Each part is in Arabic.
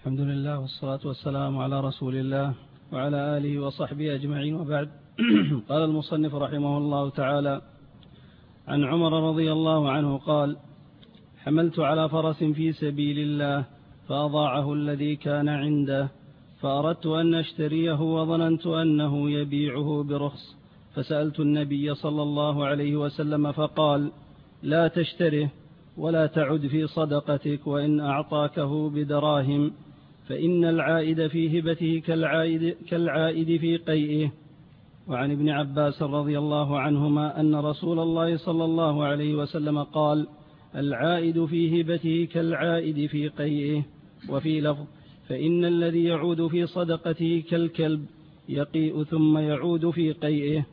الحمد لله والصلاة والسلام على رسول الله وعلى آله وصحبه أجمعين وبعد. قال المصنف رحمه الله تعالى عن عمر رضي الله عنه قال حملت على فرس في سبيل الله فأضاعه الذي كان عنده فأردت أن أشتريه وظننت أنه يبيعه برخص فسألت النبي صلى الله عليه وسلم فقال لا تشتره ولا تعد في صدقتك وإن أعطاكه بدراهم فإن العائد في هبته كالعائد, كالعائد في قيئه. وعن ابن عباس رضي الله عنهما أن رسول الله صلى الله عليه وسلم قال العائد في هبته كالعائد في قيئه. وفي لفظ فإن الذي يعود في صدقته كالكلب يقيء ثم يعود في قيئه.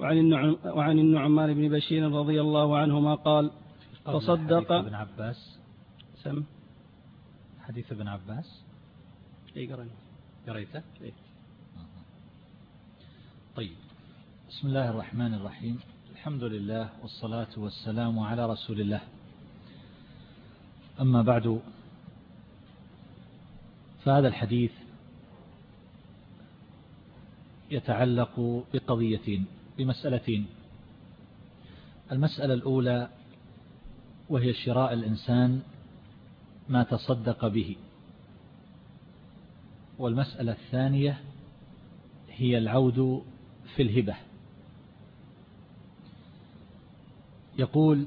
وعن, النعم وعن النعمان بن بشير رضي الله عنهما قال تصدق ابن عباس. سم. حديث ابن عباس؟ اي قرأنا قريته؟ إيه؟ طيب. بسم الله الرحمن الرحيم. الحمد لله والصلاة والسلام على رسول الله. أما بعد فهذا الحديث يتعلق بقضيتين بمسألتين. المسألة الأولى وهي شراء الإنسان ما تصدق به. والمسألة الثانية هي العود في الهبة. يقول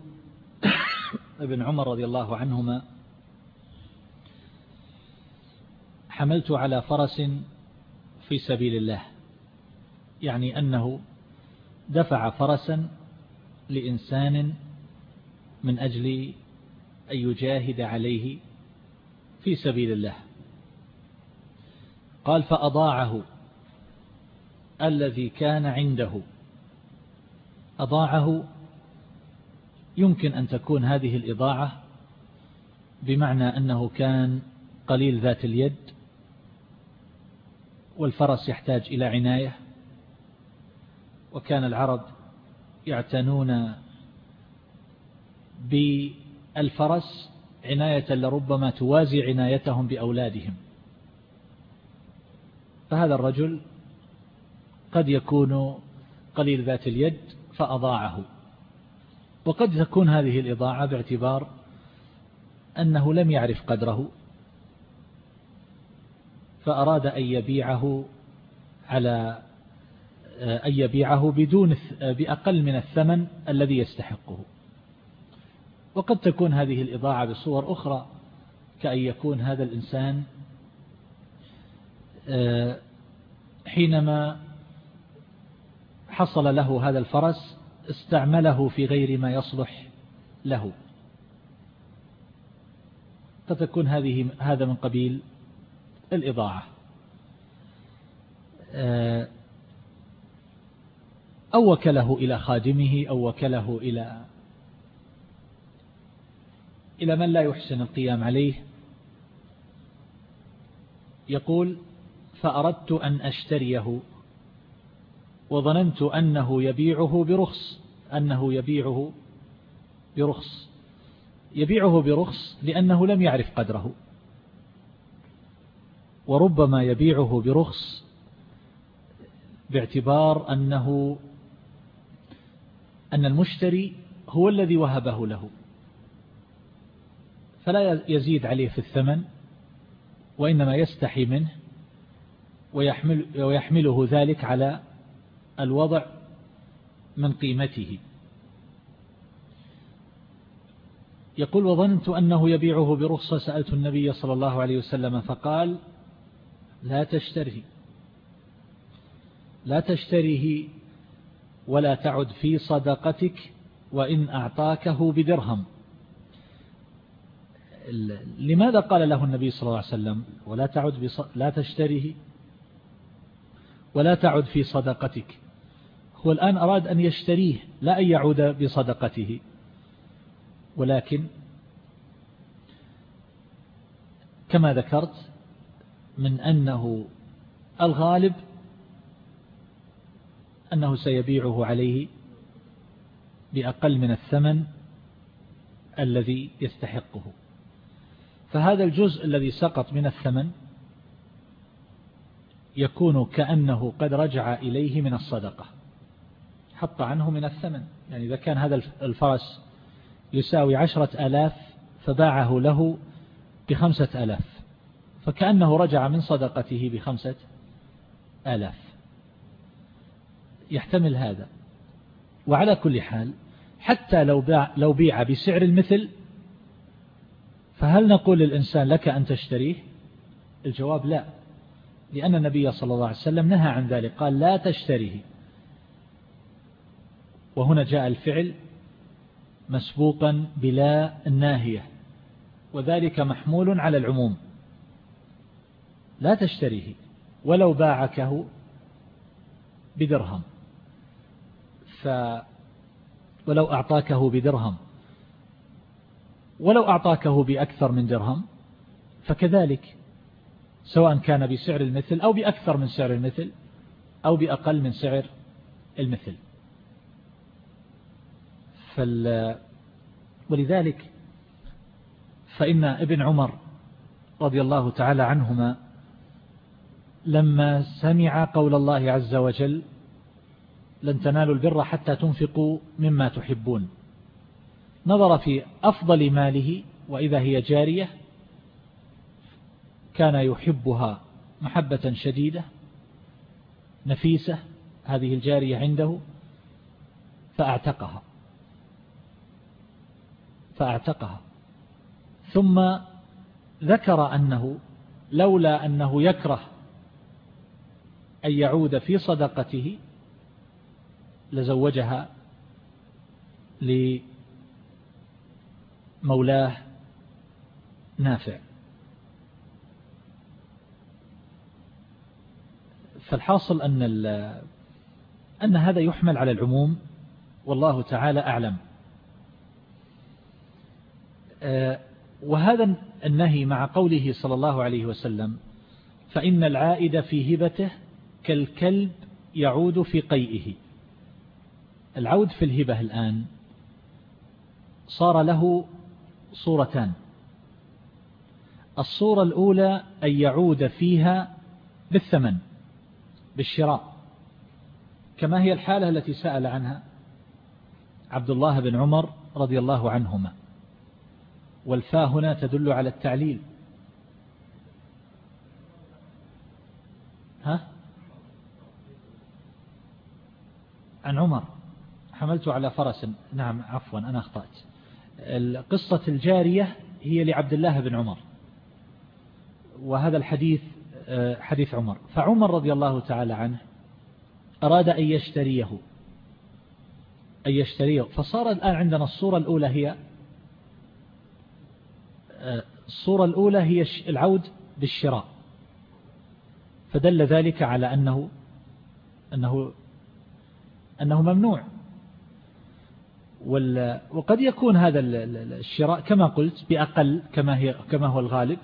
ابن عمر رضي الله عنهما حملت على فرس في سبيل الله يعني أنه دفع فرسا لإنسان من أجل أن يجاهد عليه في سبيل الله. قال فأضاعه الذي كان عنده. أضاعه يمكن أن تكون هذه الإضاعة بمعنى أنه كان قليل ذات اليد والفرس يحتاج إلى عناية وكان العرب يعتنون بالفرس عناية لربما توازي عنايتهم بأولادهم. فهذا الرجل قد يكون قليل ذات اليد فأضاعه. وقد تكون هذه الإضاعة باعتبار أنه لم يعرف قدره فأراد أن يبيعه على أن يبيعه بدون بأقل من الثمن الذي يستحقه. وقد تكون هذه الإضاعة بصور أخرى كأن يكون هذا الإنسان آه، حينما حصل له هذا الفرس استعمله في غير ما يصلح له. فتكون هذه هذا من قبيل الإضاعة. آه، أو وكله إلى خادمه أو وكله إلى إلى من لا يحسن القيام عليه؟ يقول فأردت أن أشتريه وظننت أنه يبيعه برخص أنه يبيعه برخص. يبيعه برخص لأنه لم يعرف قدره. وربما يبيعه برخص باعتبار أنه أن المشتري هو الذي وهبه له. فلا يزيد عليه في الثمن وإنما يستحي منه ويحمل ويحمله ذلك على الوضع من قيمته. يقول وظننت أنه يبيعه برخصة سألت النبي صلى الله عليه وسلم فقال لا تشتره لا تشتريه ولا تعد في صدقتك وإن أعطاكه بدرهم. لماذا قال له النبي صلى الله عليه وسلم ولا تعد. لا تشتريه ولا تعد في صدقتك هو الآن أراد أن يشتريه لا أن يعود بصدقته ولكن كما ذكرت من أنه الغالب أنه سيبيعه عليه بأقل من الثمن الذي يستحقه فهذا الجزء الذي سقط من الثمن يكون كأنه قد رجع إليه من الصدقة حط عنه من الثمن. يعني إذا كان هذا الفرس يساوي عشرة ألاف فباعه له بخمسة ألاف فكأنه رجع من صدقته بخمسة آلاف. يحتمل هذا. وعلى كل حال حتى لو باع, لو بيع بسعر المثل فهل نقول للإنسان لك أن تشتريه؟ الجواب لا. لأن النبي صلى الله عليه وسلم نهى عن ذلك قال لا تشتريه. وهنا جاء الفعل مسبوقا بلا الناهية وذلك محمول على العموم. لا تشتريه ولو باعكه بدرهم. ف ولو أعطاكه بدرهم. ولو أعطاكه بأكثر من درهم فكذلك سواء كان بسعر المثل أو بأكثر من سعر المثل أو بأقل من سعر المثل. فال ولذلك فإن ابن عمر رضي الله تعالى عنهما لما سمع قول الله عز وجل لن تنالوا البر حتى تنفقوا مما تحبون نظر في أفضل ماله وإذا هي جارية كان يحبها محبة شديدة نفيسة هذه الجارية عنده فأعتقها فأعتقها. ثم ذكر أنه لولا أنه يكره أن يعود في صدقته لزوجها لمولاه نافع. فالحاصل أن أن هذا يحمل على العموم والله تعالى أعلم. آه، وهذا النهي مع قوله صلى الله عليه وسلم فإن العائد في هبته كالكلب يعود في قيئه. العود في الهبة الآن صار له صورتان. الصورة الأولى أن يعود فيها بالثمن بالشراء. كما هي الحالة التي سأل عنها عبد الله بن عمر رضي الله عنهما. والفاء هنا تدل على التعليل. ها؟ عن عمر. حملت على فرس. نعم عفوا أنا أخطأت. قصة الجارية هي لعبد الله بن عمر. وهذا الحديث آه، حديث عمر. فعمر رضي الله تعالى عنه أراد أن يشتريه. أن يشتريه. فصار الآن عندنا الصورة الأولى هي آه، الصورة الأولى هي العود بالشراء. فدل ذلك على أنه أنه أنه ممنوع. وقد يكون هذا الشراء كما قلت بأقل كما, هي كما هو الغالب.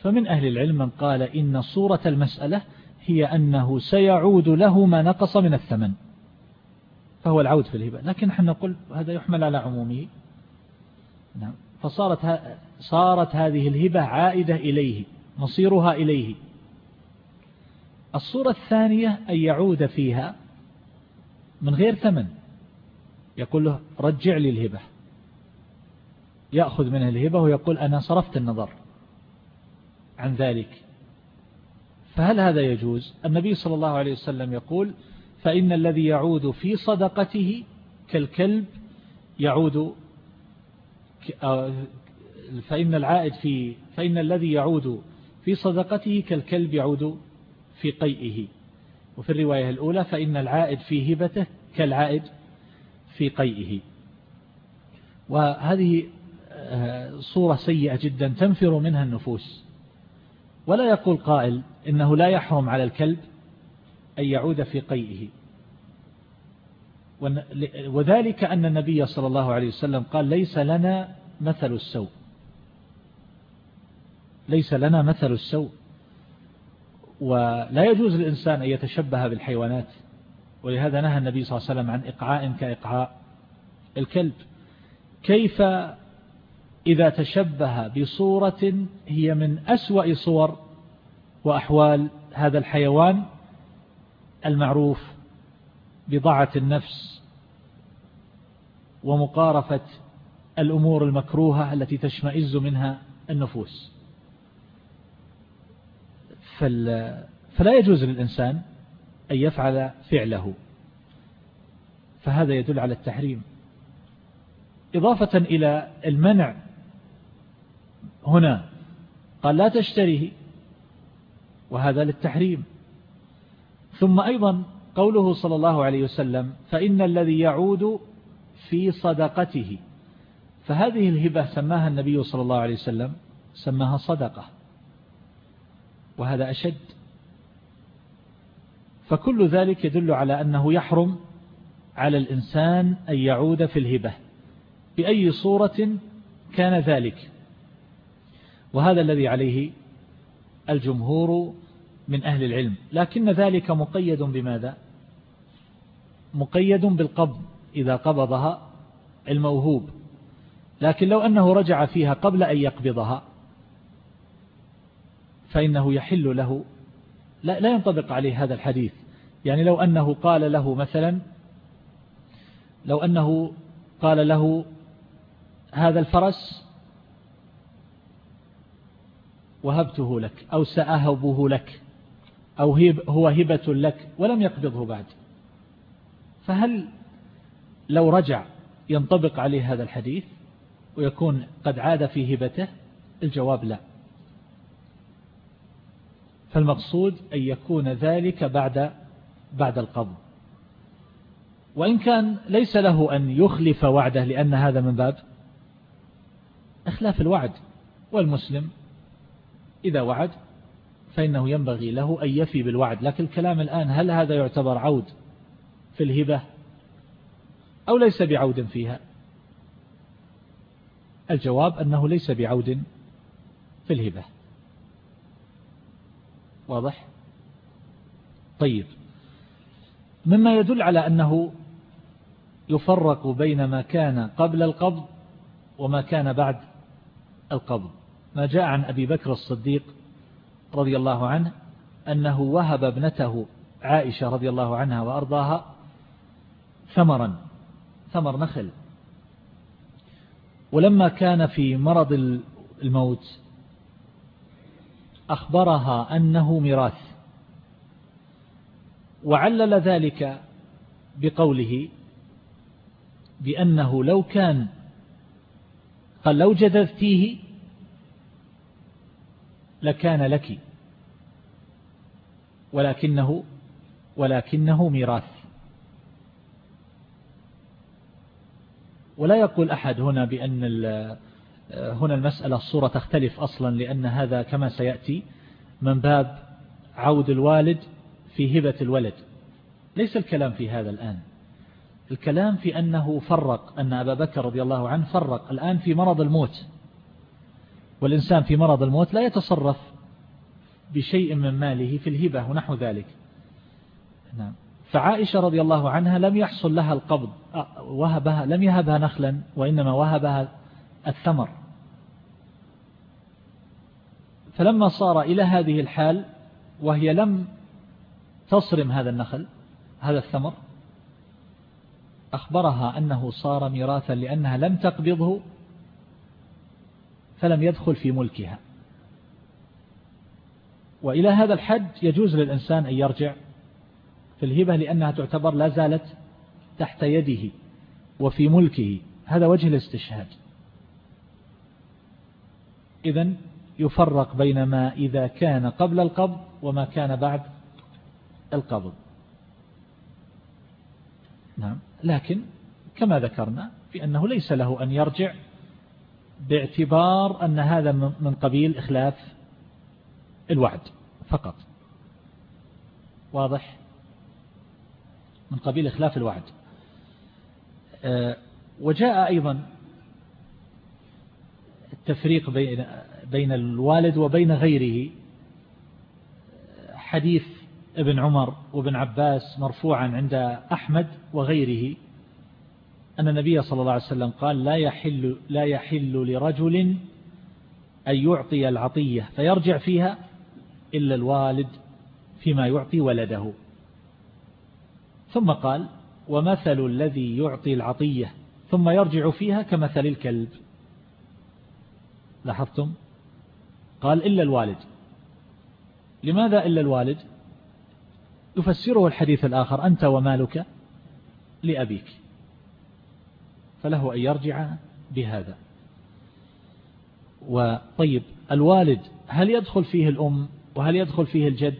فمن أهل العلم من قال إن صورة المسألة هي أنه سيعود له ما نقص من الثمن. فهو العود في الهبة. لكن نحن نقول هذا يحمل على عمومه. نعم. فصارت صارت هذه الهبة عائدة إليه مصيرها إليه. الصورة الثانية أن يعود فيها من غير ثمن. يقول له رجع لي الهبة. يأخذ منه الهبة ويقول أنا صرفت النظر عن ذلك. فهل هذا يجوز؟ النبي صلى الله عليه وسلم يقول فإن الذي يعود في صدقته كالكلب يعود آه، فإن العائد في فإن الذي يعود في صدقته كالكلب يعود في قيئه. وفي الرواية الأولى فإن العائد في هبته كالعائد في قيئه. وهذه آه، صورة سيئة جدا تنفر منها النفوس. ولا يقول قائل إنه لا يحرم على الكلب أن يعود في قيئه. وذلك أن النبي صلى الله عليه وسلم قال ليس لنا مثل السوء. ليس لنا مثل السوء. ولا يجوز للإنسان أن يتشبه بالحيوانات. ولهذا نهى النبي صلى الله عليه وسلم عن إقعاء كإقعاء الكلب. كيف إذا تشبه بصورة هي من أسوأ صور وأحوال هذا الحيوان المعروف بضاعة النفس ومقارفة الأمور المكروهة التي تشمئز منها النفوس. فلا يجوز للإنسان أن يفعل فعله. فهذا يدل على التحريم. إضافة إلى المنع هنا قال لا تشتريه وهذا للتحريم. ثم أيضا قوله صلى الله عليه وسلم فإن الذي يعود في صدقته. فهذه الهبة سماها النبي صلى الله عليه وسلم سماها صدقة. وهذا أشد. فكل ذلك يدل على أنه يحرم على الإنسان أن يعود في الهبة. بأي صورة كان ذلك. وهذا الذي عليه الجمهور من أهل العلم. لكن ذلك مقيد بماذا؟ مقيد بالقبض إذا قبضها الموهوب لكن لو أنه رجع فيها قبل أن يقبضها فإنه يحل له لا, لا ينطبق عليه هذا الحديث. يعني لو أنه قال له مثلا لو أنه قال له هذا الفرس وهبته لك أو سأهبه لك أو هو هبة لك ولم يقبضه بعد فهل لو رجع ينطبق عليه هذا الحديث ويكون قد عاد في هبته؟ الجواب لا. فالمقصود أن يكون ذلك بعد بعد القبض. وإن كان ليس له أن يخلف وعده لأن هذا من باب إخلاف الوعد. والمسلم إذا وعد فإنه ينبغي له أن يفي بالوعد. لكن الكلام الآن هل هذا يعتبر عود في الهبة أو ليس بعود فيها؟ الجواب أنه ليس بعود في الهبة. واضح؟ طيب. مما يدل على أنه يفرق بين ما كان قبل القبض وما كان بعد القبض. ما جاء عن أبي بكر الصديق رضي الله عنه أنه وهب ابنته عائشة رضي الله عنها وأرضاها ثمرا ثمر نخل. ولما كان في مرض الموت أخبرها أنه ميراث. وعلل ذلك بقوله بأنه لو كان قال لو جذذتيه لكان لك ولكنه ولكنه ميراث. ولا يقول أحد هنا بأن هنا المسألة الصورة تختلف أصلا لأن هذا كما سيأتي من باب عود الوالد في هبة الولد. ليس الكلام في هذا الآن. الكلام في أنه فرق أن أبا بكر رضي الله عنه فرق الآن في مرض الموت. والإنسان في مرض الموت لا يتصرف بشيء من ماله في الهبة ونحو ذلك. نعم. فعائشة رضي الله عنها لم يحصل لها القبض وهبها لم يهبها نخلا وإنما وهبها الثمر فلما صار إلى هذه الحال وهي لم تصرم هذا النخل هذا الثمر أخبرها أنه صار ميراثا لأنها لم تقبضه فلم يدخل في ملكها. وإلى هذا الحد يجوز للإنسان أن يرجع في الهبة لأنها تعتبر لا زالت تحت يده وفي ملكه. هذا وجه الاستشهاد. إذا يفرق بين ما إذا كان قبل القبض وما كان بعد القبض. نعم. لكن كما ذكرنا بأنه ليس له أن يرجع باعتبار أن هذا من قبيل إخلاف الوعد فقط. واضح؟ من قبيل إخلاف الوعد. آه، وجاء أيضا التفريق بين بين الوالد وبين غيره. حديث ابن عمر وابن عباس مرفوعا عند أحمد وغيره أن النبي صلى الله عليه وسلم قال لا يحل, لا يحل لرجل أن يعطي العطية فيرجع فيها إلا الوالد فيما يعطي ولده. ثم قال ومثل الذي يعطي العطية ثم يرجع فيها كمثل الكلب. لاحظتم؟ قال إلا الوالد. لماذا إلا الوالد؟ يفسره الحديث الآخر أنت ومالك لأبيك. فله أن يرجع بهذا. وطيب الوالد هل يدخل فيه الأم وهل يدخل فيه الجد؟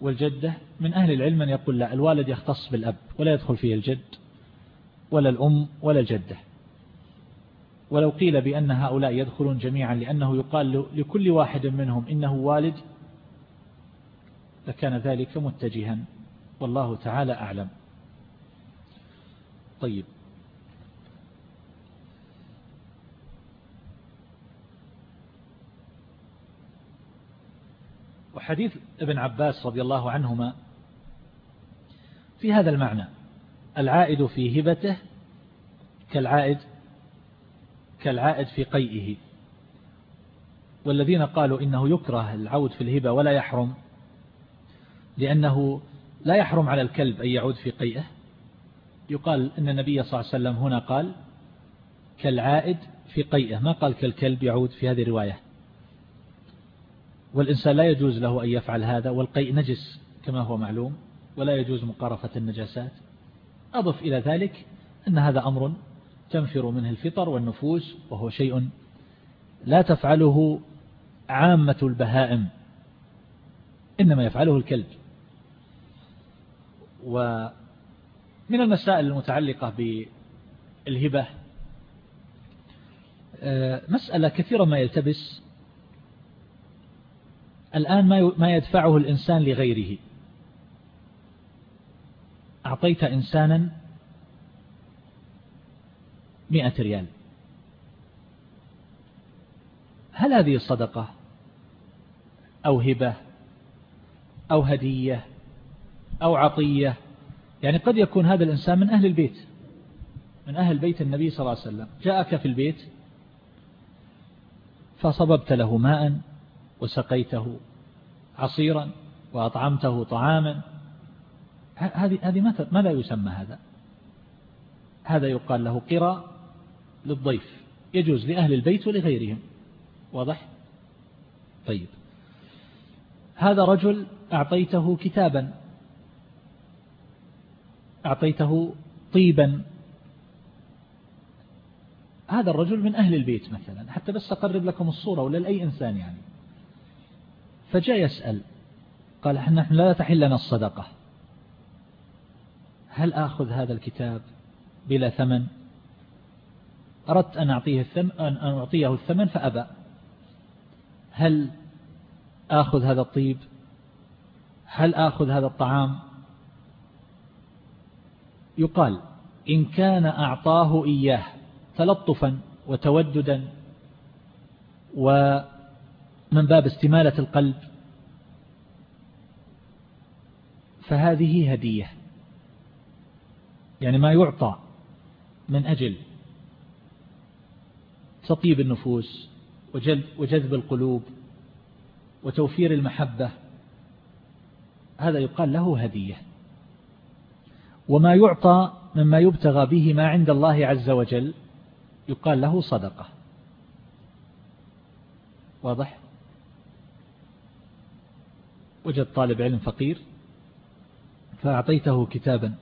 والجدة من أهل العلم من يقول لا الوالد يختص بالأب ولا يدخل فيه الجد ولا الأم ولا الجدة. ولو قيل بأن هؤلاء يدخلون جميعا لأنه يقال لكل واحد منهم إنه والد لكان ذلك متجها. والله تعالى أعلم. طيب. وحديث ابن عباس رضي الله عنهما في هذا المعنى العائد في هبته كالعائد كالعائد في قيئه. والذين قالوا إنه يكره العود في الهبة ولا يحرم لأنه لا يحرم على الكلب أن يعود في قيئه. يقال أن النبي صلى الله عليه وسلم هنا قال كالعائد في قيئه. ما قال كالكلب يعود في هذه الرواية؟ والإنسان لا يجوز له أن يفعل هذا والقيء نجس كما هو معلوم ولا يجوز مقارفة النجاسات. أضف إلى ذلك أن هذا أمر تنفر منه الفطر والنفوس وهو شيء لا تفعله عامة البهائم إنما يفعله الكلب. ومن المسائل المتعلقة بالهبة آه، مسألة كثيرا ما يلتبس الآن ما يدفعه الإنسان لغيره. أعطيت إنسانا مئة ريال. هل هذه صدقة أو هبة أو هدية أو عطية؟ يعني قد يكون هذا الإنسان من أهل البيت من أهل بيت النبي صلى الله عليه وسلم. جاءك في البيت فصببت له ماء وسقيته عصيرا وأطعمته طعاما. هذه هذه ما لا يسمى هذا؟ هذا يقال له قرى للضيف. يجوز لأهل البيت ولغيرهم. واضح؟ طيب. هذا رجل أعطيته كتابا. أعطيته طيبا. هذا الرجل من أهل البيت مثلا. حتى بس أقرب لكم الصورة ولا لأي إنسان يعني. فجاء يسأل. قال نحن لا تحل لنا الصدقة. هل آخذ هذا الكتاب بلا ثمن؟ أردت أن أعطيه الثمن, أن أعطيه الثمن فأبى. هل آخذ هذا الطيب؟ هل آخذ هذا الطعام؟ يقال إن كان أعطاه إياه تلطفا وتوددا ومن باب استمالة القلب فهذه هدية. يعني ما يعطى من أجل تطيب النفوس وجذب القلوب وتوفير المحبة. هذا يقال له هدية. وما يعطى مما يبتغى به ما عند الله عز وجل يقال له صدقة. واضح؟ وجد طالب علم فقير فأعطيته كتابا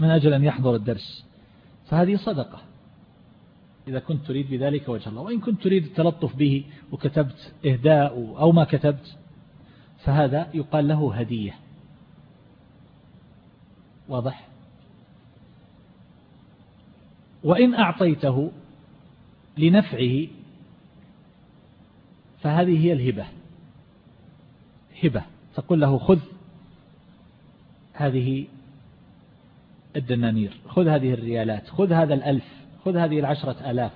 من أجل أن يحضر الدرس فهذه صدقة. إذا كنت تريد بذلك وجه الله. وإن كنت تريد التلطف به وكتبت إهداء أو ما كتبت فهذا يقال له هدية. واضح؟ وإن أعطيته لنفعه فهذه هي الهبة. هبة. تقول له خذ هذه الدنانير خذ هذه الريالات خذ هذا الألف. خذ هذه العشرة ألاف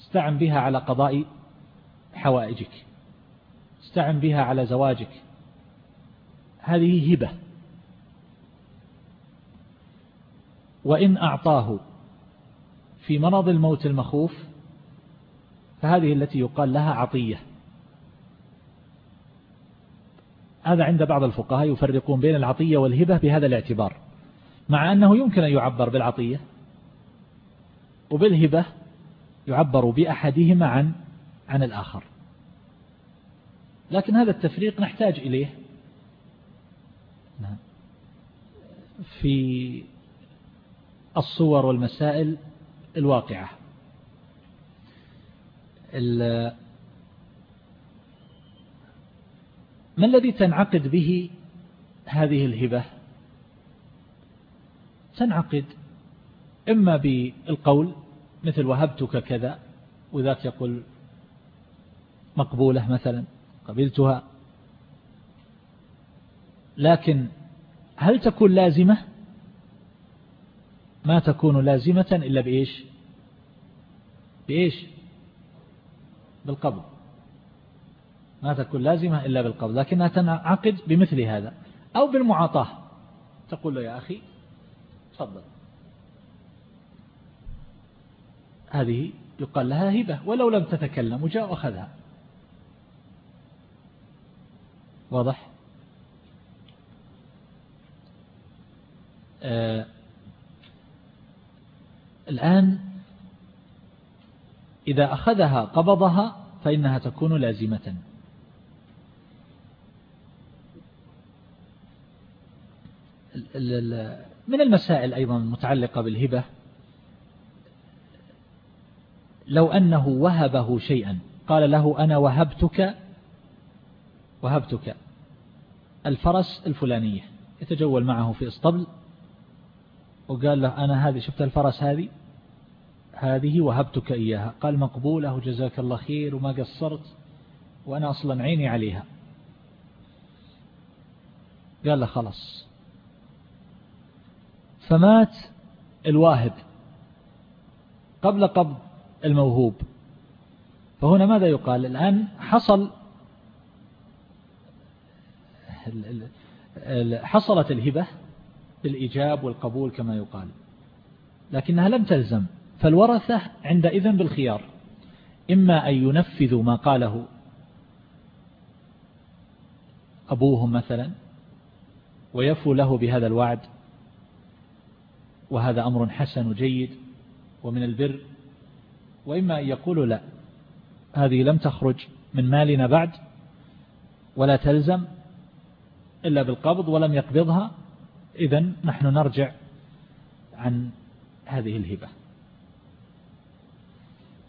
استعن بها على قضاء حوائجك استعن بها على زواجك. هذه هبة. وإن أعطاه في مرض الموت المخوف فهذه التي يقال لها عطية. هذا عند بعض الفقهاء يفرقون بين العطية والهبة بهذا الاعتبار مع أنه يمكن أن يعبر بالعطية. وبالهبة يعبر بأحدهما عن عن الآخر. لكن هذا التفريق نحتاج إليه. نعم. في الصور والمسائل الواقعة. ما الذي تنعقد به هذه الهبة؟ تنعقد إما بالقول مثل وهبتك كذا وذاك يقول مقبولة مثلا قبلتها. لكن هل تكون لازمة؟ ما تكون لازمة إلا بإيش؟ بإيش؟ بالقبض. ما تكون لازمة إلا بالقبض. لكنها تنعقد بمثل هذا. أو بالمعاطاة. تقول له يا أخي تفضل. هذه يقال لها هبة ولو لم تتكلم وجاء وأخذها. واضح؟ آه الآن إذا أخذها قبضها فإنها تكون لازمة. من المسائل أيضا المتعلقة بالهبة؟ لو أنه وهبه شيئا. قال له أنا وهبتك وهبتك. الفرس الفلانية. يتجول معه في اسطبل وقال له أنا هذه شفت الفرس هذه؟ هذه وهبتك إياها. قال مقبولة وجزاك الله خير وما قصرت وأنا أصلا عيني عليها. قال له خلاص. فمات الواهب. قبل قبض الموهوب. فهنا ماذا يقال؟ الآن حصل حصلت الهبة بالإيجاب والقبول كما يقال. لكنها لم تلزم فالورثة عندئذ بالخيار. إما أن ينفذوا ما قاله أبوهم مثلا ويفوا له بهذا الوعد وهذا أمر حسن وجيد ومن البر وإما أن يقولوا لا هذه لم تخرج من مالنا بعد ولا تلزم إلا بالقبض ولم يقبضها إذا نحن نرجع عن هذه الهبة.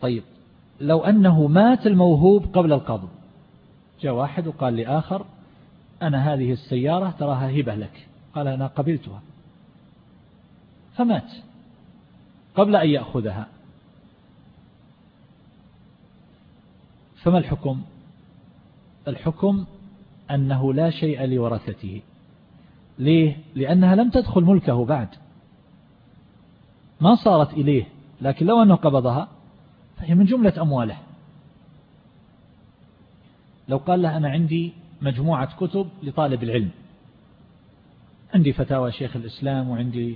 طيب لو أنه مات الموهوب قبل القبض جاء واحد وقال لآخر أنا هذه السيارة تراها هبة لك قال أنا قبلتها فمات قبل أن يأخذها. فما الحكم؟ الحكم أنه لا شيء لورثته. ليه؟ لأنها لم تدخل ملكه بعد. ما صارت إليه لكن لو أنه قبضها فهي من جملة أمواله. لو قال له أنا عندي مجموعة كتب لطالب العلم. عندي فتاوى شيخ الإسلام وعندي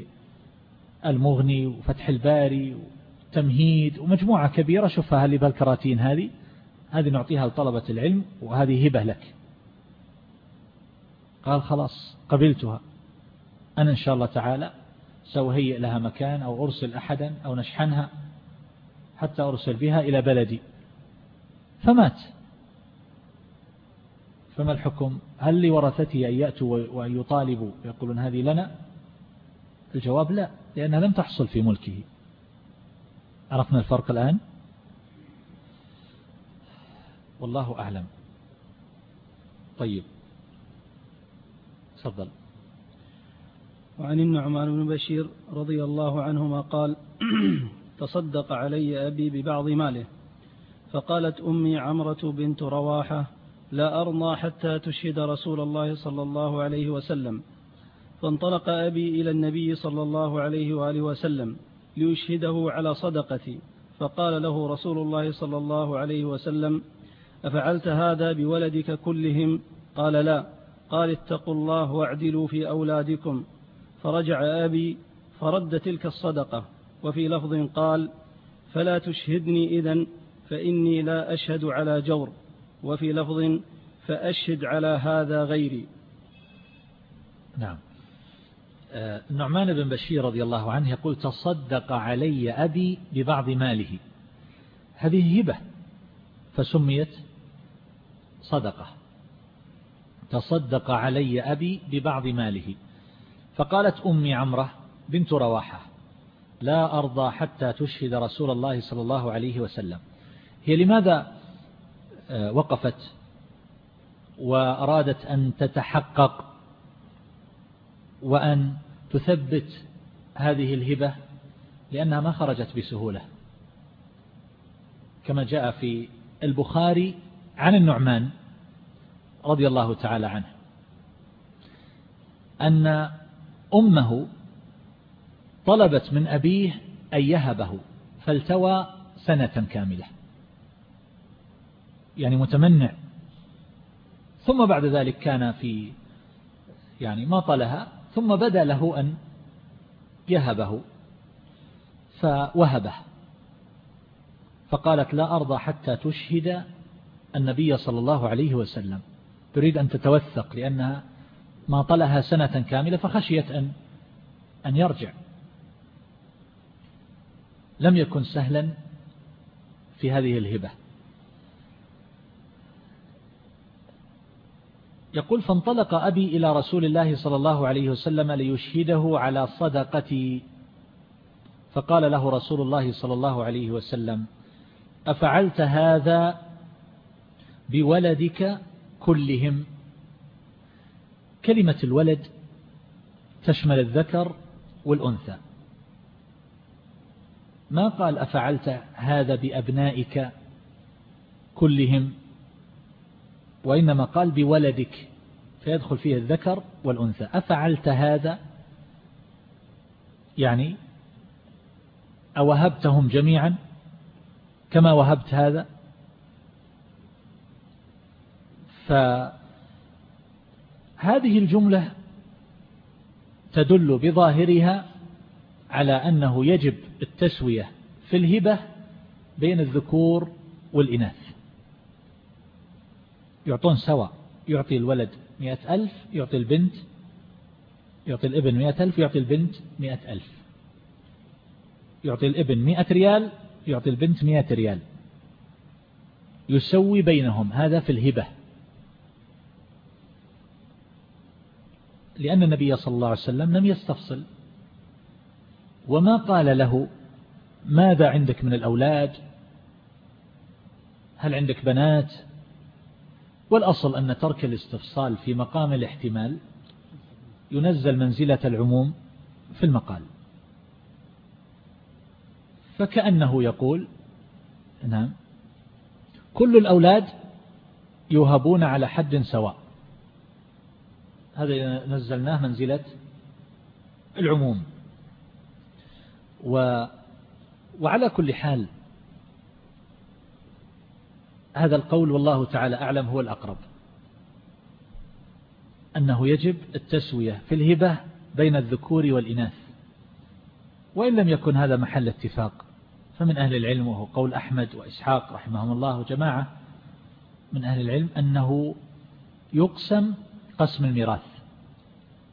المغني وفتح الباري وتمهيد ومجموعة كبيرة شوفها اللي بالكراتين هذه. هذه نعطيها لطلبة العلم وهذه هبة لك. قال خلاص قبلتها. أنا إن شاء الله تعالى سأهيئ لها مكان أو أرسل أحدا أو نشحنها حتى أرسل بها إلى بلدي. فمات. فما الحكم؟ هل لورثته أن يأتوا وأن يطالبوا؟ يقولون هذه لنا؟ الجواب لا لأنها لم تحصل في ملكه. عرفنا الفرق الآن؟ والله أعلم. طيب. تفضل. وعن النعمان بن بشير رضي الله عنهما قال تصدق علي أبي ببعض ماله فقالت أمي عمرة بنت رواحة لا أرضى حتى تشهد رسول الله صلى الله عليه وسلم. فانطلق أبي إلى النبي صلى الله عليه وآله وسلم ليشهده على صدقتي فقال له رسول الله صلى الله عليه وسلم أفعلت هذا بولدك كلهم؟ قال لا. قال اتقوا الله واعدلوا في أولادكم. فرجع أبي فرد تلك الصدقة. وفي لفظ قال فلا تشهدني إذا فإني لا أشهد على جور. وفي لفظ فأشهد على هذا غيري. نعم. آه، النعمان بن بشير رضي الله عنه يقول تصدق علي أبي ببعض ماله. هذه هبة فسميت صدقة. تصدق علي أبي ببعض ماله. فقالت أمي عمرة بنت رواحة لا أرضى حتى تشهد رسول الله صلى الله عليه وسلم. هي لماذا آه، وقفت وأرادت أن تتحقق وأن تثبت هذه الهبة؟ لأنها ما خرجت بسهولة. كما جاء في البخاري عن النعمان رضي الله تعالى عنه أن أمه طلبت من أبيه أن يهبه فالتوى سنة كاملة. يعني متمنع. ثم بعد ذلك كان في يعني ما طلها ثم بدا له أن يهبه فوهبه. فقالت لا أرضى حتى تشهد النبي صلى الله عليه وسلم. تريد أن تتوثق لأنها ما طلها سنة كاملة فخشيت أن أن يرجع. لم يكن سهلا في هذه الهبة. يقول فانطلق أبي إلى رسول الله صلى الله عليه وسلم ليشهده على صدقتي. فقال له رسول الله صلى الله عليه وسلم أفعلت هذا بولدك كلهم. كلمة الولد تشمل الذكر والأنثى. ما قال أفعلت هذا بأبنائك كلهم؟ وإنما قال بولدك. فيدخل فيه الذكر والأنثى. أفعلت هذا؟ يعني أوهبتهم جميعا؟ كما وهبت هذا؟ فهذه الجملة تدل بظاهرها على أنه يجب التسوية في الهبة بين الذكور والإناث. يعطون سواء يعطي الولد مئة ألف يعطي البنت يعطي الابن مئة ألف يعطي البنت مئة ألف. يعطي الابن مئة ريال يعطي البنت مئة ريال. يسوي بينهم. هذا في الهبة. لأن النبي صلى الله عليه وسلم لم يستفصل. وما قال له ماذا عندك من الأولاد؟ هل عندك بنات؟ والأصل أن ترك الاستفصال في مقام الاحتمال. ينزل منزلة العموم في المقال. فكأنه يقول نعم كل الأولاد يوهبون على حد سواء. هذا نزلناه منزلة العموم. و وعلى كل حال هذا القول والله تعالى أعلم هو الأقرب. أنه يجب التسوية في الهبة بين الذكور والإناث. وإن لم يكن هذا محل اتفاق فمن أهل العلم وهو قول أحمد وإسحاق رحمهم الله جماعة من أهل العلم أنه يقسم قسم الميراث.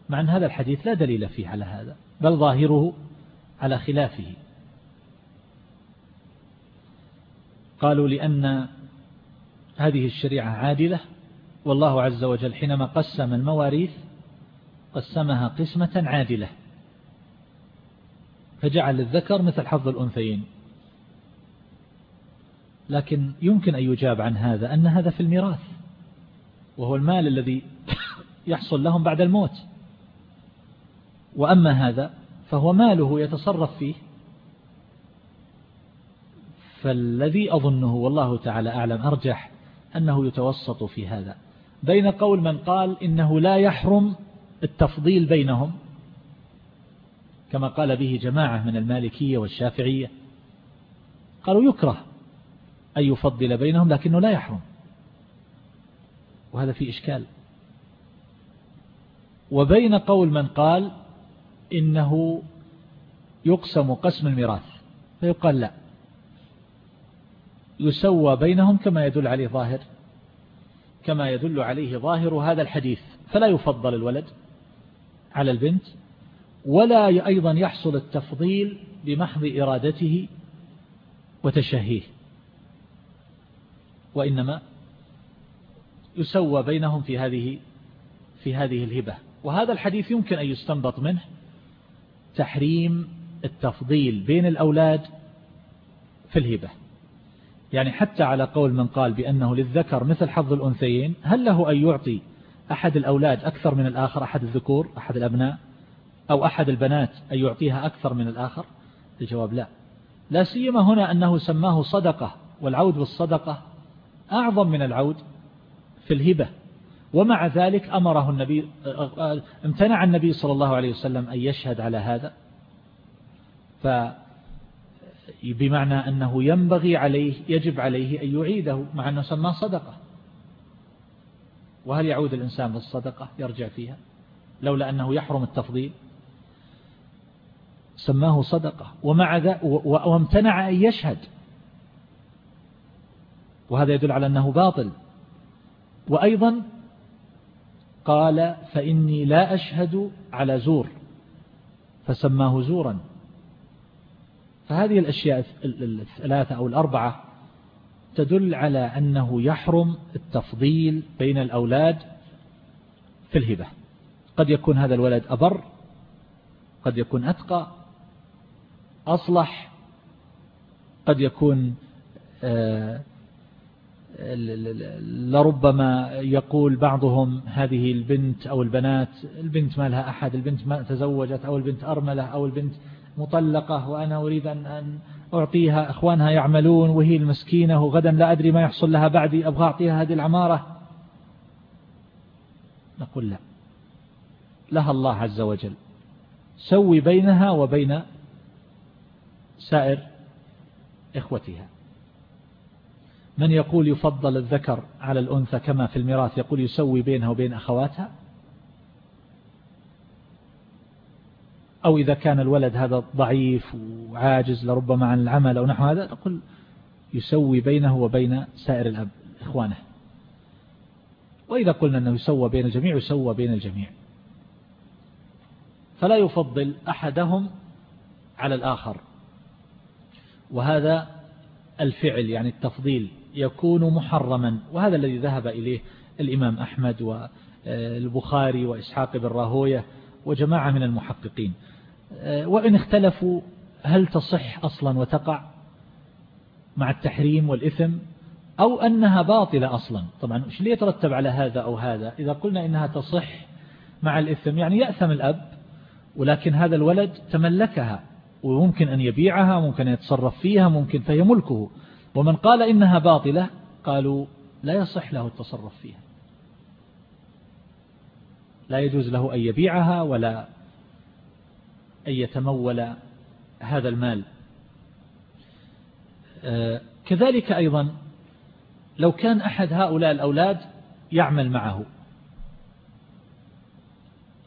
مع أن هذا الحديث لا دليل فيه على هذا بل ظاهره على خلافه. قالوا لأن هذه الشريعة عادلة والله عز وجل حينما قسم المواريث قسمها قسمة عادلة. فجعل الذكر مثل حظ الأنثيين. لكن يمكن أن يجاب عن هذا أن هذا في الميراث وهو المال الذي يحصل لهم بعد الموت. وأما هذا فهو ماله يتصرف فيه. فالذي أظنه والله تعالى أعلم أرجح أنه يتوسط في هذا. بين قول من قال إنه لا يحرم التفضيل بينهم كما قال به جماعة من المالكية والشافعية قالوا يكره أن يفضل بينهم لكنه لا يحرم. وهذا في إشكال. وبين قول من قال إنه يقسم قسم الميراث فيقال لا. يسوى بينهم كما يدل عليه ظاهر كما يدل عليه ظاهر هذا الحديث. فلا يفضل الولد على البنت ولا أيضا يحصل التفضيل بمحض إرادته وتشهيه. وإنما يسوى بينهم في هذه في هذه الهبة. وهذا الحديث يمكن أن يستنبط منه تحريم التفضيل بين الأولاد في الهبة. يعني حتى على قول من قال بأنه للذكر مثل حظ الأنثيين هل له أن يعطي أحد الأولاد أكثر من الآخر؟ أحد الذكور؟ أحد الأبناء؟ أو أحد البنات أن يعطيها أكثر من الآخر؟ الجواب لا. لا سيما هنا أنه سماه صدقة والعود بالصدقة أعظم من العود في الهبة. ومع ذلك أمره النبي امتنع النبي صلى الله عليه وسلم أن يشهد على هذا. ف بمعنى أنه ينبغي عليه يجب عليه أن يعيده مع أنه سماه صدقة. وهل يعود الإنسان بالصدقة؟ يرجع فيها. لولا أنه يحرم التفضيل. سماه صدقة. ومع ذا وامتنع أن يشهد. وهذا يدل على أنه باطل. وأيضا قال فإني لا أشهد على زور فسماه زورا. فهذه الأشياء الثلاثة أو الأربعة تدل على أنه يحرم التفضيل بين الأولاد في الهبة. قد يكون هذا الولد أبر قد يكون أتقى أصلح قد يكون آه، لربما يقول بعضهم هذه البنت أو البنات البنت ما لها أحد البنت ما تزوجت أو البنت أرملة أو البنت مطلقة وأنا أريد أن أعطيها أخوانها يعملون وهي المسكينة وغدا لا أدري ما يحصل لها بعدي أبغى أعطيها هذه العمارة. نقول لا. لها الله عز وجل. سوي بينها وبين سائر إخوتها. من يقول يفضل الذكر على الأنثى كما في الميراث يقول يسوي بينها وبين أخواتها؟ أو إذا كان الولد هذا ضعيف وعاجز لربما عن العمل أو نحو هذا نقول يسوي بينه وبين سائر الأب إخوانه. وإذا قلنا أنه يسوى بين الجميع يسوى بين الجميع. فلا يفضل أحدهم على الآخر. وهذا الفعل يعني التفضيل يكون محرما وهذا الذي ذهب إليه الإمام أحمد والبخاري وإسحاق بن راهوية وجماعة من المحققين. وإن اختلفوا هل تصح أصلا وتقع مع التحريم والإثم؟ أو أنها باطلة أصلا؟ طبعا إيش اللي يترتب على هذا أو هذا؟ إذا قلنا إنها تصح مع الإثم يعني يأثم الأب ولكن هذا الولد تملكها وممكن أن يبيعها ممكن أن يتصرف فيها ممكن فهي ملكه. ومن قال إنها باطلة قالوا لا يصح له التصرف فيها. لا يجوز له أن يبيعها ولا أن يتمول هذا المال. آه، كذلك أيضا لو كان أحد هؤلاء الأولاد يعمل معه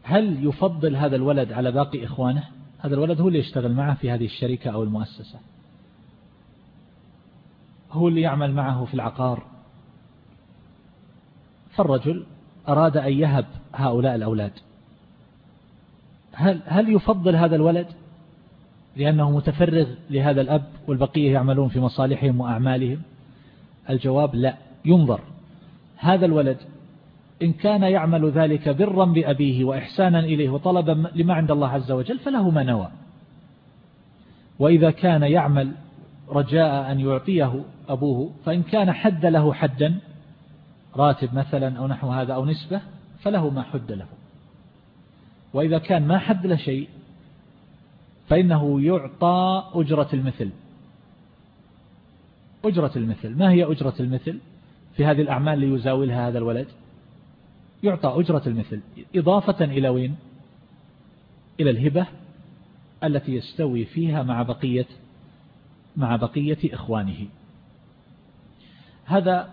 هل يفضل هذا الولد على باقي إخوانه؟ هذا الولد هو اللي يشتغل معه في هذه الشركة أو المؤسسة. هو اللي يعمل معه في العقار. فالرجل أراد أن يهب هؤلاء الأولاد. هل, هل يفضل هذا الولد؟ لأنه متفرغ لهذا الأب والبقية يعملون في مصالحهم وأعمالهم؟ الجواب لا ينظر. هذا الولد إن كان يعمل ذلك برا بأبيه وإحسانا إليه وطلبا لما عند الله عز وجل فله ما نوى. وإذا كان يعمل رجاء أن يعطيه أبوه فإن كان حد له حدا راتب مثلا أو نحو هذا أو نسبة فله ما حد له. وإذا كان ما حد له شيء فإنه يعطى أجرة المثل. أجرة المثل. ما هي أجرة المثل؟ في هذه الأعمال ليزاولها هذا الولد يعطى أجرة المثل إضافة إلى وين؟ إلى الهبة التي يستوي فيها مع بقية مع بقية إخوانه. هذا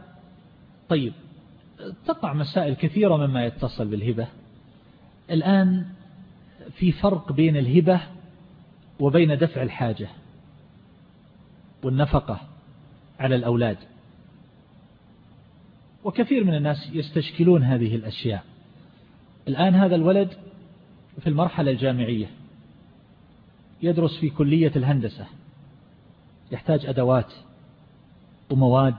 طيب تقع مسائل كثيرة مما يتصل بالهبة. الآن في فرق بين الهبة وبين دفع الحاجة والنفقة على الأولاد. وكثير من الناس يستشكلون هذه الأشياء. الآن هذا الولد في المرحلة الجامعية يدرس في كلية الهندسة. يحتاج أدوات ومواد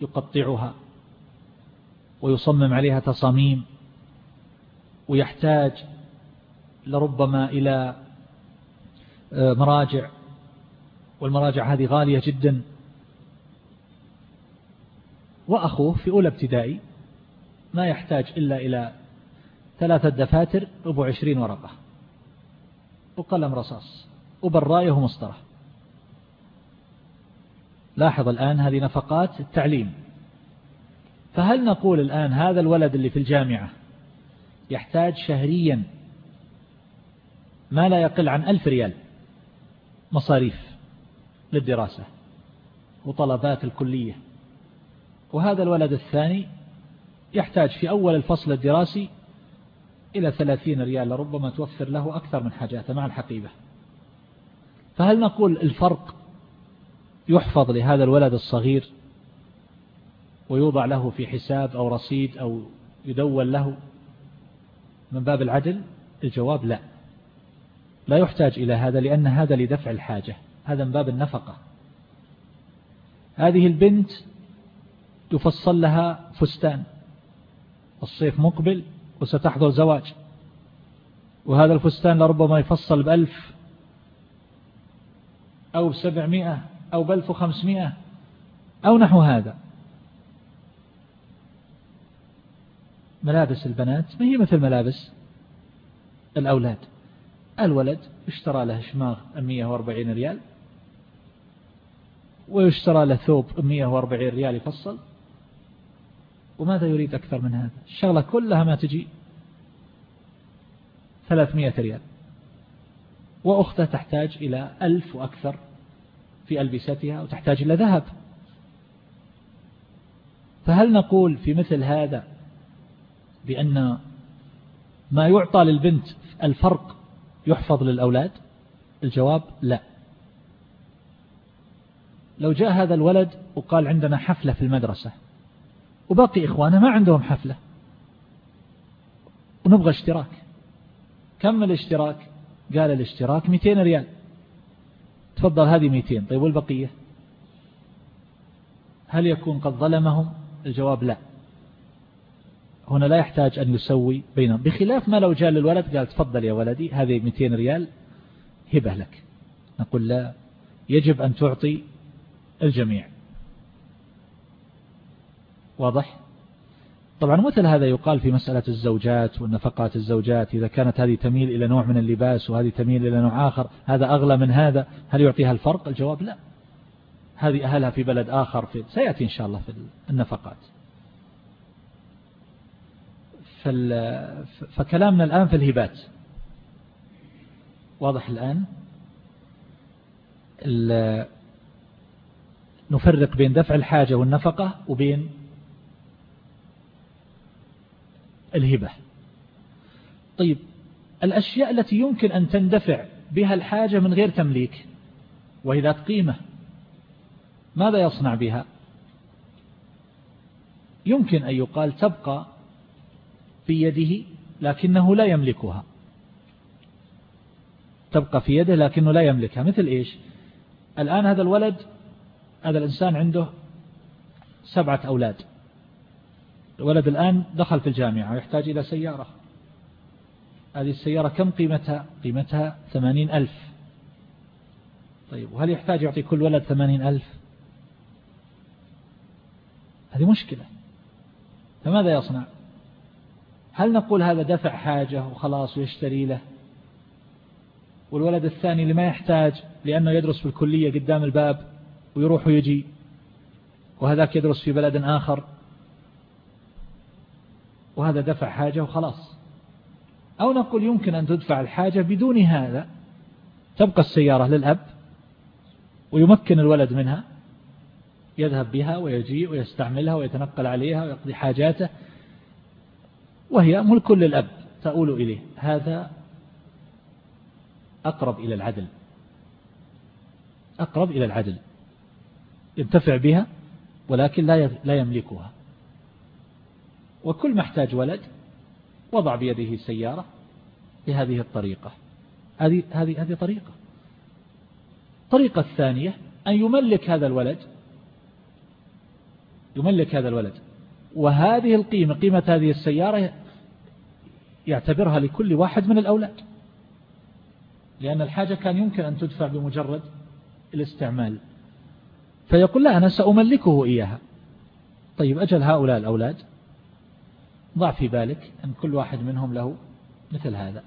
يقطعها ويصمم عليها تصاميم ويحتاج لربما إلى آه، مراجع والمراجع هذه غالية جدا. وأخوه في أولى ابتدائي ما يحتاج إلا إلى ثلاثة دفاتر أبو عشرين ورقة وقلم رصاص وبراية ومسطرة. لاحظ الآن هذه نفقات التعليم. فهل نقول الآن هذا الولد اللي في الجامعة يحتاج شهريا ما لا يقل عن ألف ريال مصاريف للدراسة وطلبات الكلية؟ وهذا الولد الثاني يحتاج في أول الفصل الدراسي إلى ثلاثين ريال لربما توفر له أكثر من حاجاته مع الحقيبة. فهل نقول الفرق يحفظ لهذا الولد الصغير ويوضع له في حساب أو رصيد أو يدول له من باب العدل؟ الجواب لا. لا يحتاج إلى هذا لأن هذا لدفع الحاجة. هذا من باب النفقة. هذه البنت يفصل لها فستان. الصيف مقبل وستحضر زواج. وهذا الفستان لربما يفصل بألف أو بسبعمائة أو بألف وخمسمائة أو نحو هذا. ملابس البنات ما هي مثل ملابس الأولاد؟ الولد اشترى له شماغ 140 ريال ويشترى له ثوب 140 ريال يفصل. وماذا يريد أكثر من هذا؟ الشغلة كلها ما تجي 300 ريال. وأختة تحتاج إلى ألف وأكثر في ألبستها وتحتاج إلى ذهب. فهل نقول في مثل هذا بأن ما يعطى للبنت الفرق يحفظ للأولاد؟ الجواب لا. لو جاء هذا الولد وقال عندنا حفلة في المدرسة وباقي إخوانه ما عندهم حفلة ونبغى اشتراك. كم الاشتراك؟ قال الاشتراك 200 ريال. تفضل هذه 200 طيب والبقية؟ هل يكون قد ظلمهم؟ الجواب لا. هنا لا يحتاج أن يسوي بينهم. بخلاف ما لو جاء للولد قال تفضل يا ولدي هذه 200 ريال هبة لك. نقول لا. يجب أن تعطي الجميع. واضح؟ طبعا مثل هذا يقال في مسألة الزوجات والنفقات الزوجات إذا كانت هذه تميل إلى نوع من اللباس وهذه تميل إلى نوع آخر هذا أغلى من هذا هل يعطيها الفرق؟ الجواب لا. هذه أهلها في بلد آخر في سيأتي إن شاء الله في النفقات. فكلامنا الآن في الهبات. واضح الآن؟ نفرق بين دفع الحاجة والنفقة وبين الهبة. طيب الأشياء التي يمكن أن تندفع بها الحاجة من غير تمليك وهي ذات قيمة ماذا يصنع بها؟ يمكن أن يقال تبقى في يده لكنه لا يملكها. تبقى في يده لكنه لا يملكها. مثل إيش؟ الآن هذا الولد هذا الإنسان عنده سبعة أولاد. الولد الآن دخل في الجامعة ويحتاج إلى سيارة. هذه السيارة كم قيمتها؟ قيمتها ثمانين ألف. طيب وهل يحتاج يعطي كل ولد ثمانين ألف؟ هذه مشكلة. فماذا يصنع؟ هل نقول هذا دفع حاجة وخلاص ويشتري له؟ والولد الثاني اللي ما يحتاج؟ لأنه يدرس في الكلية قدام الباب ويروح ويجي وهذاك يدرس في بلد آخر. وهذا دفع حاجة وخلاص. أو نقول يمكن أن تدفع الحاجة بدون هذا. تبقى السيارة للأب ويمكن الولد منها يذهب بها ويجيء ويستعملها ويتنقل عليها ويقضي حاجاته وهي ملك للأب. تؤول إليه هذا أقرب إلى العدل. أقرب إلى العدل. ينتفع بها ولكن لا لا يملكها. وكل محتاج ولد وضع بيده سيارة بهذه الطريقة. هذه هذه هذه طريقة. الطريقة الثانية أن يملك هذا الولد يملك هذا الولد. وهذه القيمة قيمة هذه السيارة يعتبرها لكل واحد من الأولاد. لأن الحاجة كان يمكن أن تدفع بمجرد الاستعمال. فيقول لا أنا سأملكه إياها. طيب أجل هؤلاء الأولاد؟ ضع في بالك أن كل واحد منهم له مثل هذا.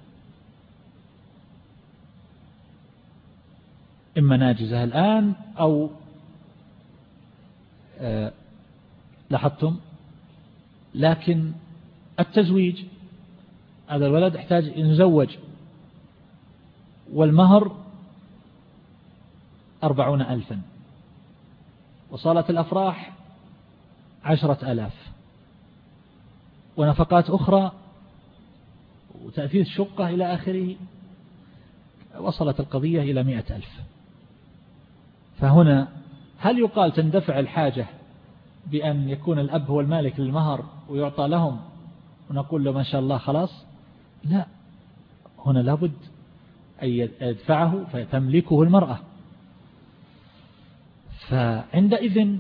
إما ناجزة الآن أو آه، لاحظتم؟ لكن التزويج هذا الولد يحتاج يزوج والمهر أربعون ألفا. وصالة الأفراح عشرة ألاف. ونفقات أخرى وتأثير الشقة إلى آخره وصلت القضية إلى مئة ألف. فهنا هل يقال تندفع الحاجة بأن يكون الأب هو المالك للمهر ويعطى لهم ونقول له ما شاء الله خلاص؟ لا. هنا لابد أن يدفعه فتملكه المرأة. فعندئذ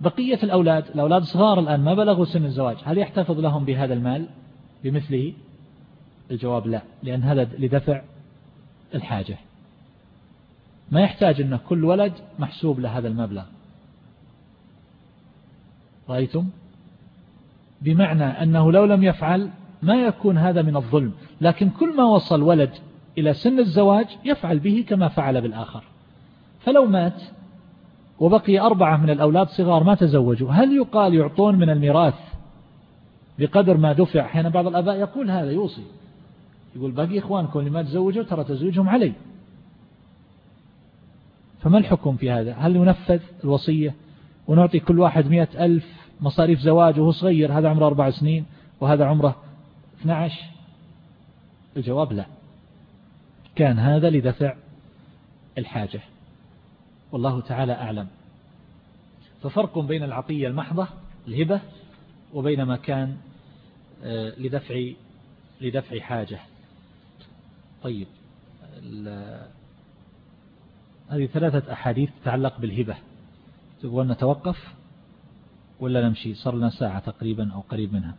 بقية الأولاد الأولاد صغار الآن ما بلغوا سن الزواج هل يحتفظ لهم بهذا المال؟ بمثله؟ الجواب لا لأن هذا لدفع الحاجة. ما يحتاج أن كل ولد محسوب لهذا المبلغ. رأيتم؟ بمعنى أنه لو لم يفعل ما يكون هذا من الظلم لكن كل ما وصل ولد إلى سن الزواج يفعل به كما فعل بالآخر. فلو مات وبقي أربعة من الأولاد صغار ما تزوجوا. هل يقال يعطون من الميراث بقدر ما دفع؟ أحيانا بعض الأباء يقول هذا يوصي. يقول باقي إخوانكم اللي ما تزوجوا ترى تزوجهم علي. فما الحكم في هذا؟ هل ينفذ الوصية ونعطي كل واحد مئة ألف مصاريف زواج وهو صغير؟ هذا عمره أربع سنين وهذا عمره 12 الجواب لا. كان هذا لدفع الحاجة. والله تعالى أعلم. ففرق بين العطية المحضة الهبة وبين ما كان آه، لدفع لدفع حاجة. طيب هذه ثلاثة أحاديث تتعلق بالهبة. تقول نتوقف ولا نمشي؟ صار لنا ساعة تقريبا أو قريب منها.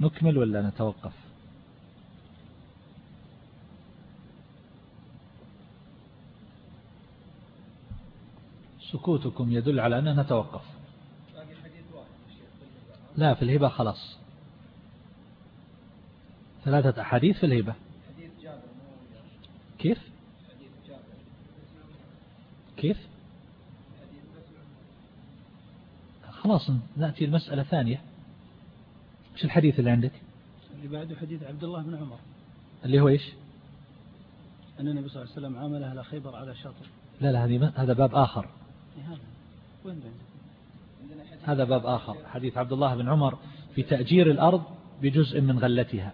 نكمل ولا نتوقف؟ سكوتكم يدل على أننا نتوقف. لا في الهبة خلاص. ثلاثة أحاديث في الهبة. كيف؟ كيف؟ خلاص نأتي المسألة ثانية إيش الحديث اللي عندك؟ اللي بعده حديث عبد الله بن عمر. اللي هو إيش؟ أن النبي صلى الله عليه وسلم عامل أهل خيبر على شاطر لا لا هذه هذا باب آخر. هذا. باب آخر. حديث عبد الله بن عمر في تأجير الأرض بجزء من غلتها.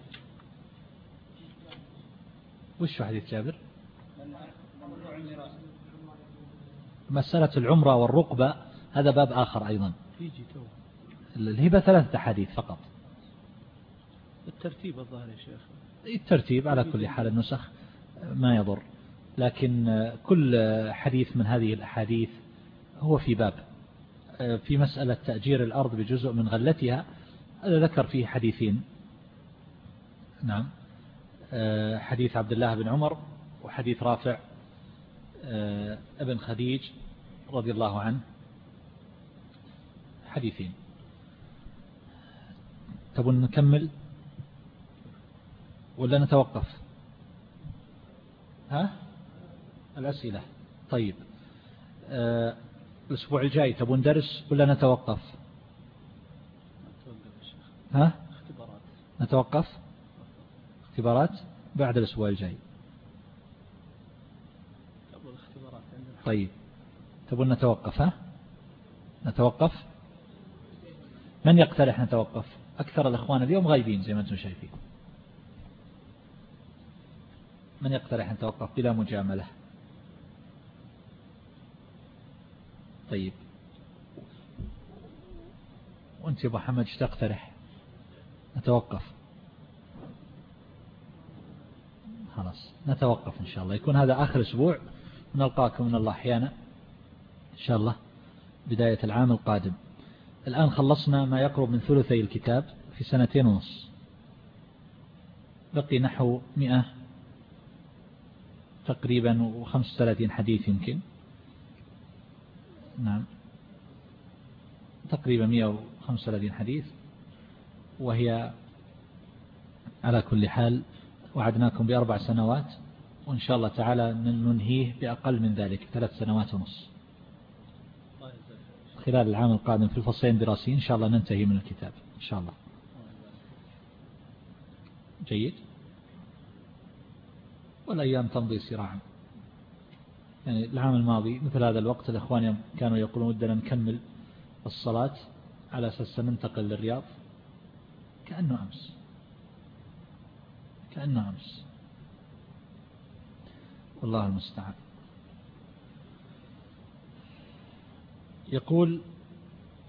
وش حديث جابر؟ مسألة العمرة والرقبة هذا باب آخر أيضا. الهبة ثلاثة حديث فقط. الترتيب الظاهر يا شيخ. الترتيب على كل حال النسخ ما يضر. لكن كل حديث من هذه الأحاديث هو في باب في مسألة تأجير الأرض بجزء من غلتها هذا ذكر فيه حديثين. نعم حديث عبد الله بن عمر وحديث رافع ابن خديج رضي الله عنه. حديثين. تبون نكمل؟ ولا نتوقف؟ ها؟ الأسئلة. طيب آه الأسبوع الجاي تبون درس ولا نتوقف؟ ها؟ اختبارات نتوقف؟ اختبارات بعد الأسبوع الجاي. طيب. تبون نتوقف ها؟ نتوقف؟ من يقترح نتوقف؟ أكثر الأخوان اليوم غايبين زي ما أنتم شايفين. من يقترح أن توقف بلا مجاملة؟ طيب. وانت يا أبو حمد إيش تقترح؟ نتوقف. خلاص نتوقف إن شاء الله. يكون هذا آخر أسبوع نلقاكم من الله أحيانا إن شاء الله بداية العام القادم. الآن خلصنا ما يقرب من ثلثي الكتاب في سنتين ونص. بقي نحو مئة تقريبا وخمس ثلاثين حديث يمكن. نعم. تقريبا مئة وخمس ثلاثين حديث وهي على كل حال وعدناكم بأربع سنوات وإن شاء الله تعالى ننهيه بأقل من ذلك ثلاث سنوات ونص. خلال العام القادم في الفصلين الدراسيين إن شاء الله ننتهي من الكتاب إن شاء الله. جيد؟ والأيام تمضي سراعا. يعني العام الماضي مثل هذا الوقت الأخوان كانوا يقولون ودنا نكمل الصلاة على أساس ننتقل للرياض. كأنه أمس. كأنه أمس. والله المستعان. يقول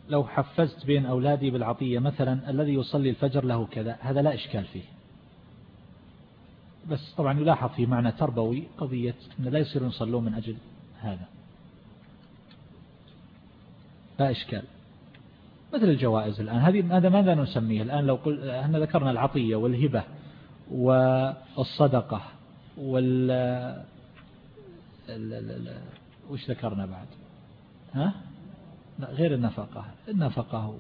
لو حفزت بين أولادي بالعطية مثلا الذي يصلي الفجر له كذا هذا لا إشكال فيه. بس طبعا يلاحظ في معنى تربوي قضية أن لا يصيرون يصلون من أجل هذا. لا إشكال. مثل الجوائز الآن. هذه هذا ماذا نسميه؟ الآن لو قل إحنا ذكرنا العطية والهبة والصدقة وال وش ذكرنا بعد؟ ها؟ غير النفقة. النفقة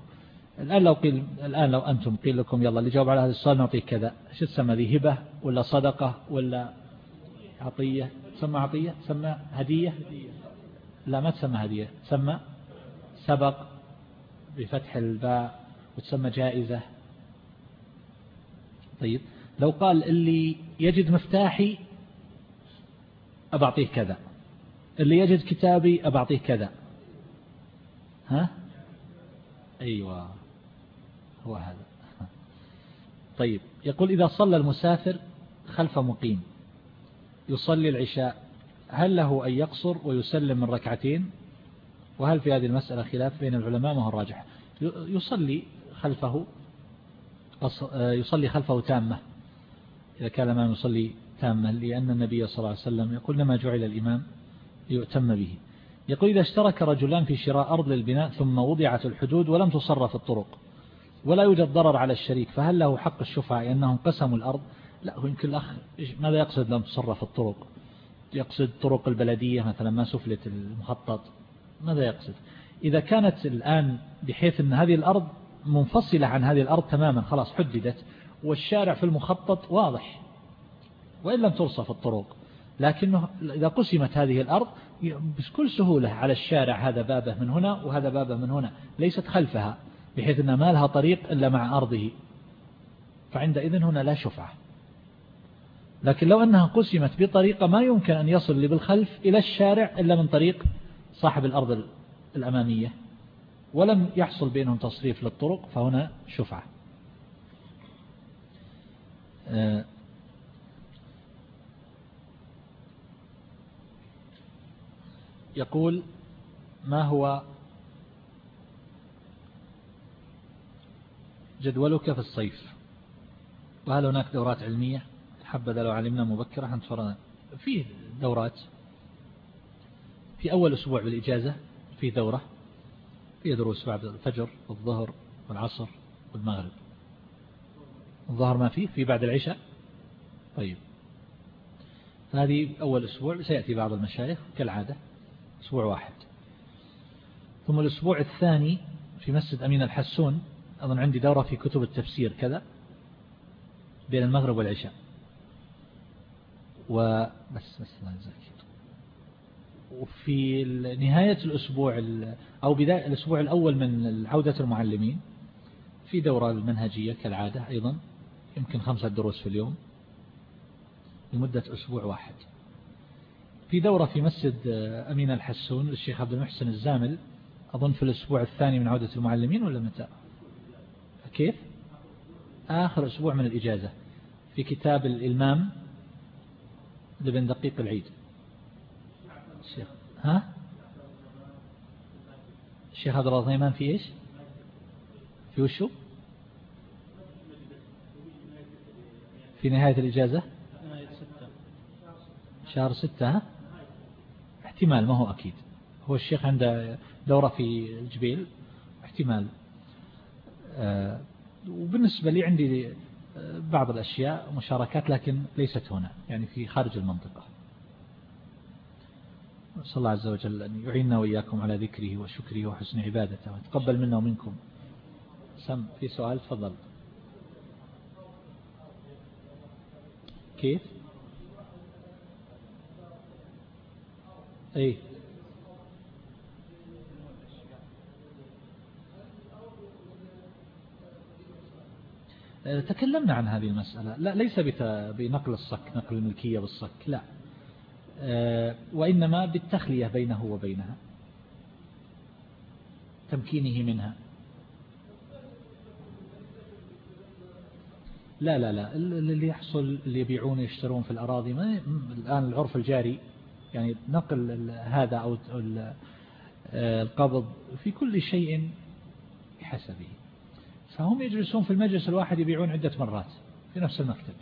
الآن لو قيل الآن لو أنتم قيل لكم يلا اللي جاوب على هذا السؤال نعطيك كذا. شو تسمى ذي هبة ولا صدقة ولا عطية؟ تسمى عطية؟ تسمى هدية؟ لا ما تسمى هدية. تسمى سبق بفتح الباء وتسمى جائزة. طيب لو قال اللي يجد مفتاحي أبعطيه كذا. اللي يجد كتابي أبعطيه كذا. ها؟ أيوة. هو هذا. طيب يقول إذا صلى المسافر خلف مقيم يصلي العشاء هل له أن يقصر ويسلم من ركعتين؟ وهل في هذه المسألة خلاف بين العلماء؟ ما هو الراجح. يصلي خلفه يصلي خلفه تامة إذا كان الإمام يصلي تامة لأن النبي صلى الله عليه وسلم يقول لما جعل الإمام ليؤتم به. يقول إذا اشترك رجلان في شراء أرض للبناء ثم وضعت الحدود ولم تصرف الطرق. ولا يوجد ضرر على الشريك. فهل له حق الشفعة لأنهم قسموا الأرض؟ لا هو يمكن الأخ ماذا يقصد لم تصرف الطرق؟ يقصد طرق البلدية مثلا ما سفلت المخطط. ماذا يقصد؟ إذا كانت الآن بحيث أن هذه الأرض منفصلة عن هذه الأرض تماما خلاص حددت والشارع في المخطط واضح وإن لم ترصف الطرق. لكنه إذا قسمت هذه الأرض بكل سهولة على الشارع هذا بابه من هنا وهذا بابه من هنا ليست خلفها. بحيث أن ما لها طريق إلا مع أرضه. فعندئذ هنا لا شفعة. لكن لو أنها قسمت بطريقة ما يمكن أن يصل اللي بالخلف إلى الشارع إلا من طريق صاحب الأرض الأمامية. ولم يحصل بينهم تصريف للطرق فهنا شفعة. آه، يقول ما هو جدولك في الصيف. وهل هناك دورات علمية؟ حبذا لو علمنا مبكرة حنتفرنا في دورات. في أول أسبوع بالإجازة في دورة. في دروس بعد الفجر والظهر والعصر والمغرب الظهر ما فيه في بعد العشاء. طيب. هذه أول أسبوع سيأتي بعض المشايخ كالعادة. أسبوع واحد. ثم الأسبوع الثاني في مسجد أمين الحسون. أظن عندي دورة في كتب التفسير كذا بين المغرب والعشاء. وبس بس الله يجزاك. وفي نهاية الأسبوع أو بداية الأسبوع الأول من عودة المعلمين في دورة المنهجية كالعادة أيضا يمكن خمسة دروس في اليوم لمدة أسبوع واحد. في دورة في مسجد أمين الحسون للشيخ عبد المحسن الزامل أظن في الأسبوع الثاني من عودة المعلمين ولا متى؟ كيف؟ آخر أسبوع من الإجازة في كتاب الإلمام لبن دقيق العيد. الشيخ ها؟ الشيخ عبد الرحمن في إيش؟ في وشو؟ في نهاية الإجازة؟ شهر ستة ها؟ احتمال ما هو أكيد. هو الشيخ عنده دورة في الجبيل احتمال. وبالنسبة لي عندي آه، بعض الأشياء مشاركات لكن ليست هنا يعني في خارج المنطقة. صلى الله عز وجل أن يعيننا وإياكم على ذكره وشكره وحسن عبادته وتقبل منا ومنكم. سم في سؤال تفضل. كيف؟ أي آه، تكلمنا عن هذه المسألة. لا ليس بنقل الصك نقل الملكية بالصك لا. آه، وإنما بالتخلية بينه وبينها تمكينه منها. لا لا لا اللي يحصل اللي يبيعون يشترون في الأراضي ما الآن العرف الجاري يعني نقل هذا أو آه، القبض في كل شيء بحسبه فهم يجلسون في المجلس الواحد يبيعون عدة مرات في نفس المكتب.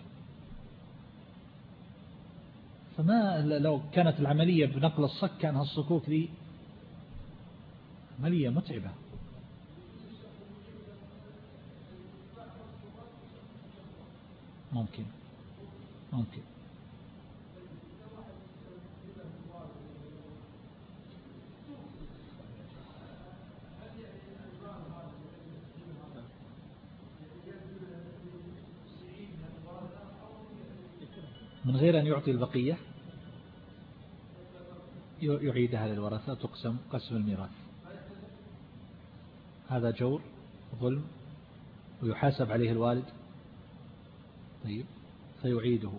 فما لو كانت العملية بنقل الصك كان هالصكوك ذي عملية متعبة. ممكن. ممكن. غير أن يعطي البقية؟ يعيدها للورثة تقسم قسم الميراث. هذا جور ظلم ويحاسب عليه الوالد. طيب فيعيده.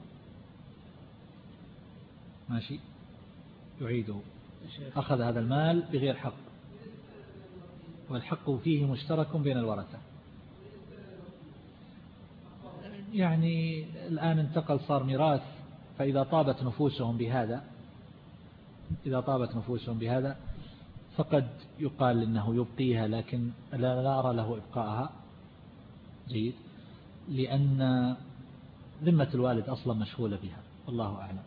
ماشي. يعيده. أخذ هذا المال بغير حق. والحق فيه مشترك بين الورثة. يعني الآن انتقل صار ميراث. فإذا طابت نفوسهم بهذا إذا طابت نفوسهم بهذا فقد يقال إنه يبقيها لكن لا, أرى له إبقاءها. جيد. لأن ذمة الوالد أصلا مشغولة بها والله أعلم.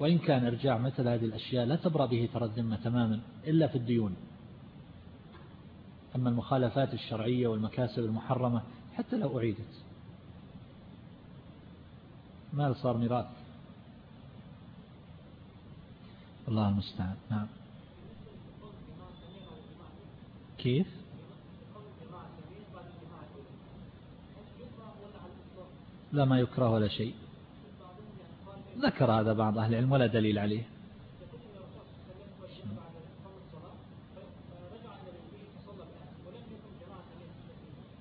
وإن كان إرجاع مثل هذه الأشياء لا تبرى به ترى الذمة تماما إلا في الديون. أما المخالفات الشرعية والمكاسب المحرمة حتى لو أعيدت. مال صار ميراث؟ الله المستعان نعم. كيف؟ لا ما يكره ولا شيء. ذكر هذا بعض أهل العلم ولا دليل عليه.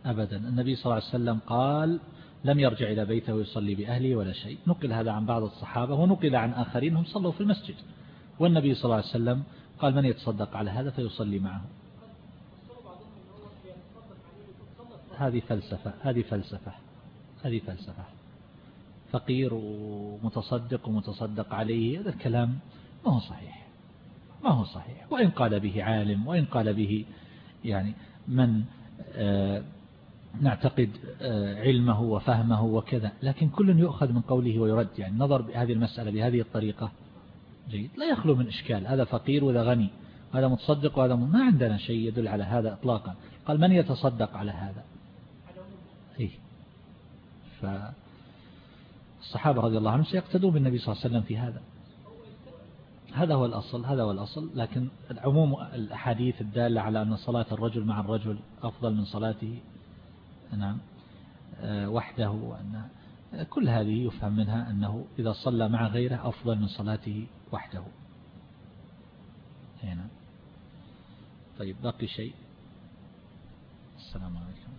أبدا. النبي صلى الله عليه وسلم قال لم يرجع إلى بيته ويصلي بأهله ولا شيء. نقل هذا عن بعض الصحابة ونقل عن آخرين هم صلوا في المسجد. والنبي صلى الله عليه وسلم قال من يتصدق على هذا فيصلي معه. هذه فلسفة هذه فلسفة هذه فلسفة. فقير ومتصدق ومتصدق عليه هذا الكلام ما هو صحيح ما هو صحيح. وإن قال به عالم وإن قال به يعني من آه نعتقد آه، علمه وفهمه وكذا لكن كل يؤخذ من قوله ويرد يعني نظر بهذه المسألة بهذه الطريقة. جيد. لا يخلو من إشكال هذا فقير وذا غني هذا متصدق وهذا ما عندنا شيء يدل على هذا إطلاقا. قال من يتصدق على هذا؟ إيه. فالصحابة رضي الله عنهم سيقتدوا بالنبي صلى الله عليه وسلم في هذا. هذا هو الأصل هذا هو الأصل لكن عموم الأحاديث الدالة على أن صلاة الرجل مع الرجل أفضل من صلاته. نعم. آه، وحده وأن كل هذه يفهم منها أنه إذا صلى مع غيره أفضل من صلاته وحده. هنا طيب باقي شيء؟ السلام عليكم.